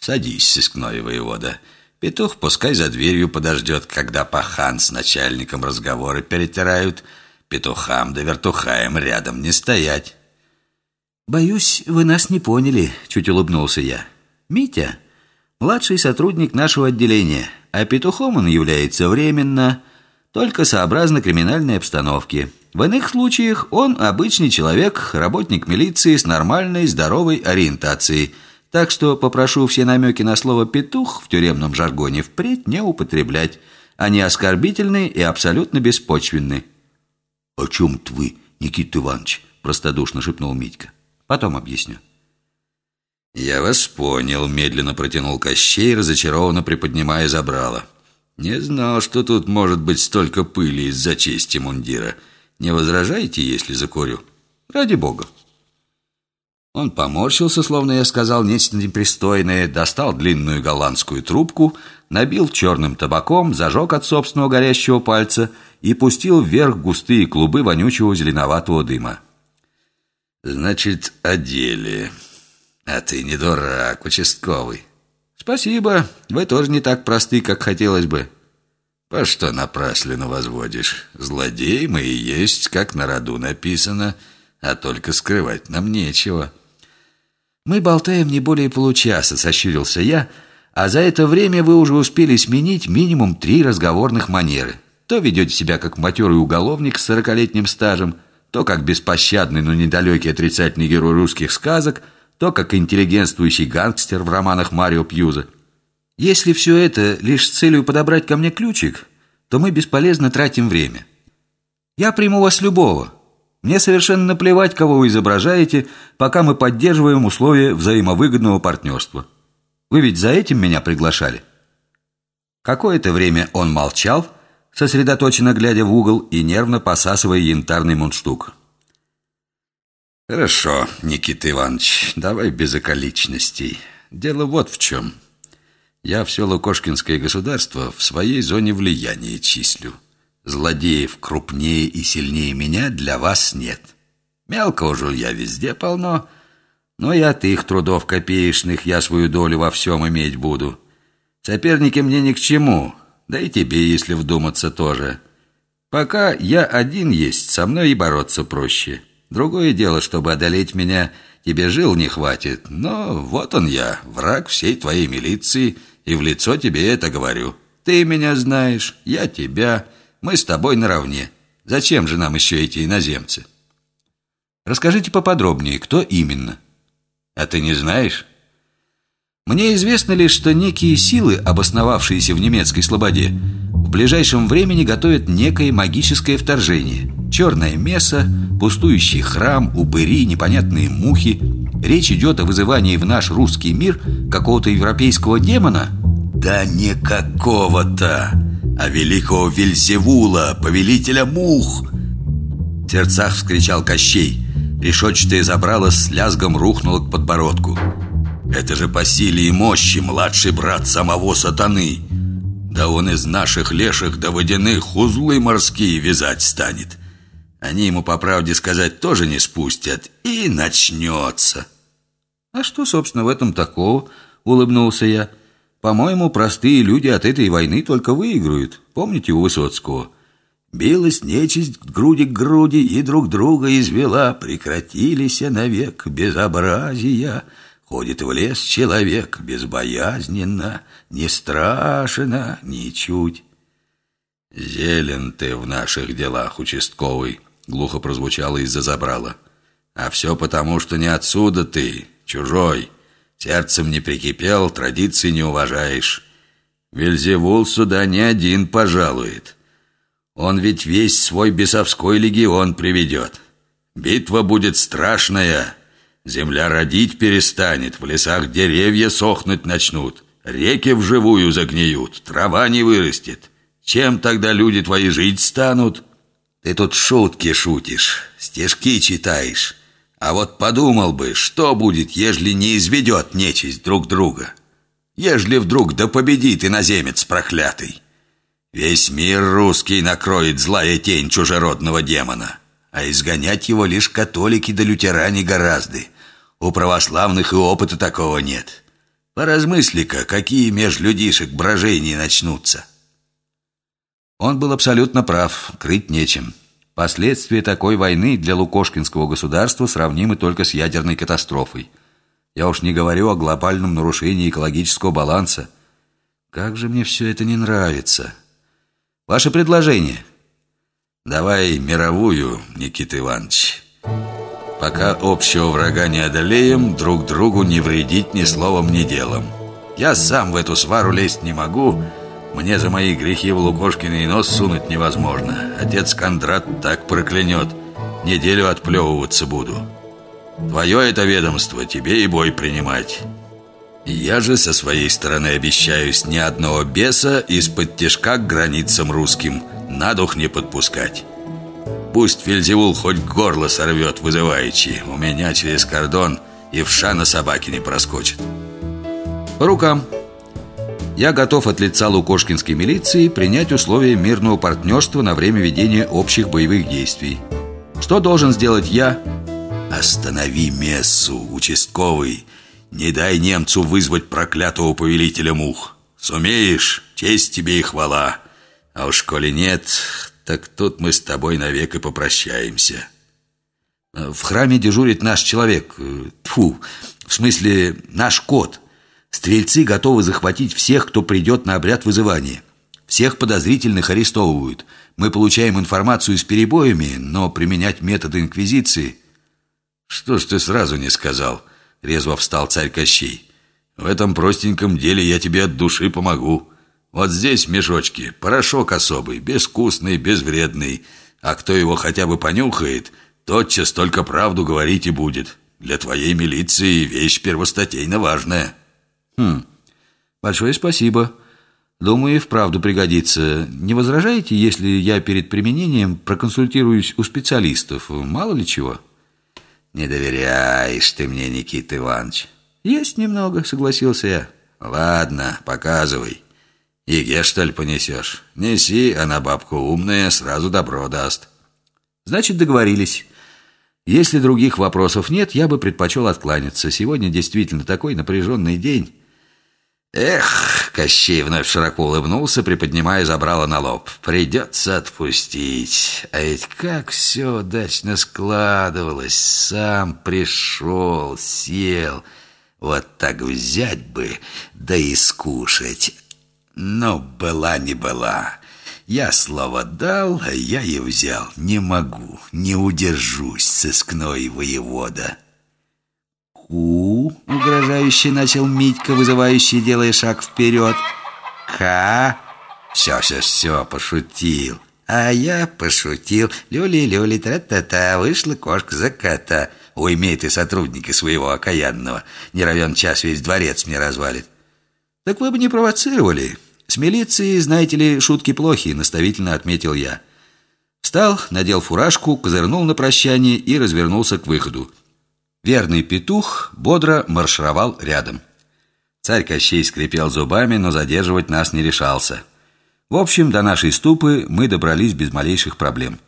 Садись, сыскной воевода. Петух пускай за дверью подождет, когда пахан с начальником разговоры перетирают. Петухам да вертухаем рядом не стоять. «Боюсь, вы нас не поняли», — чуть улыбнулся я. «Митя — младший сотрудник нашего отделения, а петухом он является временно, только сообразно криминальной обстановке. В иных случаях он обычный человек, работник милиции с нормальной, здоровой ориентацией — так что попрошу все намеки на слово «петух» в тюремном жаргоне впредь не употреблять. Они оскорбительны и абсолютно беспочвенны. «О чем-то вы, Никита Иванович?» – простодушно шепнул Митька. «Потом объясню». «Я вас понял», – медленно протянул Кощей, разочарованно приподнимая забрало. «Не знал, что тут может быть столько пыли из-за чести мундира. Не возражаете, если закурю? Ради бога». Он поморщился, словно я сказал нечто непристойное, достал длинную голландскую трубку, набил черным табаком, зажег от собственного горящего пальца и пустил вверх густые клубы вонючего зеленоватого дыма. «Значит, о деле. А ты не дурак, участковый». «Спасибо. Вы тоже не так просты, как хотелось бы». «По что напрасленно возводишь? Злодей мы и есть, как на роду написано, а только скрывать нам нечего». «Мы болтаем не более получаса», — сощурился я, «а за это время вы уже успели сменить минимум три разговорных манеры. То ведете себя как матерый уголовник с сорокалетним стажем, то как беспощадный, но недалекий отрицательный герой русских сказок, то как интеллигентствующий гангстер в романах Марио Пьюза. Если все это лишь с целью подобрать ко мне ключик, то мы бесполезно тратим время. Я приму вас любого, мне совершенно наплевать, кого вы изображаете, пока мы поддерживаем условия взаимовыгодного партнерства. Вы ведь за этим меня приглашали?» Какое-то время он молчал, сосредоточенно глядя в угол и нервно посасывая янтарный мундштук. «Хорошо, Никита Иванович, давай без околичностей. Дело вот в чем. Я все Лукошкинское государство в своей зоне влияния числю». Злодеев крупнее и сильнее меня для вас нет. Мелкого жулья везде полно, но и от их трудов копеечных я свою долю во всем иметь буду. Соперники мне ни к чему, да и тебе, если вдуматься, тоже. Пока я один есть, со мной и бороться проще. Другое дело, чтобы одолеть меня, тебе жил не хватит, но вот он я, враг всей твоей милиции, и в лицо тебе это говорю. Ты меня знаешь, я тебя... Мы с тобой наравне. Зачем же нам еще эти иноземцы? Расскажите поподробнее, кто именно? А ты не знаешь? Мне известно лишь, что некие силы, обосновавшиеся в немецкой слободе, в ближайшем времени готовят некое магическое вторжение. Черное место, пустующий храм, упыри, непонятные мухи. Речь идет о вызывании в наш русский мир какого-то европейского демона? Да не какого-то! А великого Вельзевула, повелителя мух!» В сердцах вскричал Кощей. Решетчатое забрало с лязгом рухнуло к подбородку. «Это же по силе и мощи младший брат самого сатаны!» Да он из наших леших до водяных узлы морские вязать станет. Они ему, по правде сказать, тоже не спустят. И начнется. «А что, собственно, в этом такого?» — улыбнулся я. По-моему, простые люди от этой войны только выиграют. Помните у Высоцкого? «Билась нечисть груди к груди и друг друга извела, прекратились навек безобразия. Ходит в лес человек безбоязненно, не страшно ничуть». «Зелен ты в наших делах, участковый», — глухо прозвучало из-за забрала. «А все потому, что не отсюда ты, чужой». Сердцем не прикипел, традиции не уважаешь. Вельзевул сюда не один пожалует. Он ведь весь свой бесовской легион приведет. Битва будет страшная. Земля родить перестанет, в лесах деревья сохнуть начнут, реки вживую загниют, трава не вырастет. Чем тогда люди твои жить станут? Ты тут шутки шутишь, стишки читаешь. А вот подумал бы, что будет, ежели не изведет нечисть друг друга? Ежели вдруг да победит иноземец проклятый? Весь мир русский накроет злая тень чужеродного демона, а изгонять его лишь католики да лютеране гораздо. У православных и опыта такого нет. Поразмысли-ка, какие меж людишек брожения начнутся. Он был абсолютно прав, крыть нечем. Последствия такой войны для Лукошкинского государства сравнимы только с ядерной катастрофой. Я уж не говорю о глобальном нарушении экологического баланса. Как же мне все это не нравится. Ваше предложение? Давай мировую, Никита Иванович. Пока общего врага не одолеем, друг другу не вредить ни словом, ни делом. Я сам в эту свару лезть не могу, мне за мои грехи в Лукошкиный нос сунуть невозможно. Отец Кондрат так проклянет. Неделю отплевываться буду. Твое это ведомство, тебе и бой принимать. Я же со своей стороны обещаюсь ни одного беса из-под тяжка к границам русским на дух не подпускать. Пусть Фельзевул хоть горло сорвет вызываючи, у меня через кордон и вша на собаке не проскочит. Рукам. Я готов от лица Лукошкинской милиции принять условия мирного партнерства на время ведения общих боевых действий. Что должен сделать я? Останови мессу, участковый. Не дай немцу вызвать проклятого повелителя мух. Сумеешь, честь тебе и хвала. А уж коли нет, так тут мы с тобой навек и попрощаемся. В храме дежурит наш человек. Тфу, в смысле, наш кот. Стрельцы готовы захватить всех, кто придет на обряд вызывания. Всех подозрительных арестовывают. Мы получаем информацию с перебоями, но применять методы инквизиции... Что ж ты сразу не сказал? Резво встал царь Кощей. В этом простеньком деле я тебе от души помогу. Вот здесь в мешочке порошок особый, безвкусный, безвредный. А кто его хотя бы понюхает, тотчас только правду говорить и будет. Для твоей милиции вещь первостатейно важная. Хм, большое спасибо. Думаю, и вправду пригодится. Не возражаете, если я перед применением проконсультируюсь у специалистов? Мало ли чего. Не доверяешь ты мне, Никита Иванович. Есть немного, согласился я. Ладно, показывай. Еге, что ли, понесешь? Неси, она бабка умная, сразу добро даст. Значит, договорились. Если других вопросов нет, я бы предпочел откланяться. Сегодня действительно такой напряженный день. Эх, Кощей вновь широко улыбнулся, приподнимая забрало на лоб. Придется отпустить. А ведь как все удачно складывалось. Сам пришел, сел. Вот так взять бы, да и скушать. Но была не была. Я слово дал, а я и взял. Не могу, не удержусь, сыскной воевода. «У!» — угрожающе начал Митька, вызывающий, делая шаг вперед. «Ха!» «Все-все-все, пошутил!» А я пошутил. Люли-люли, тра-та-та, вышла кошка за кота. Уймей ты сотрудника своего окаянного. Не равен час весь дворец мне развалит. Так вы бы не провоцировали. С милицией, знаете ли, шутки плохие, наставительно отметил я. Встал, надел фуражку, козырнул на прощание и развернулся к выходу. Верный петух бодро маршировал рядом. Царь Кощей скрипел зубами, но задерживать нас не решался. В общем, до нашей ступы мы добрались без малейших проблем.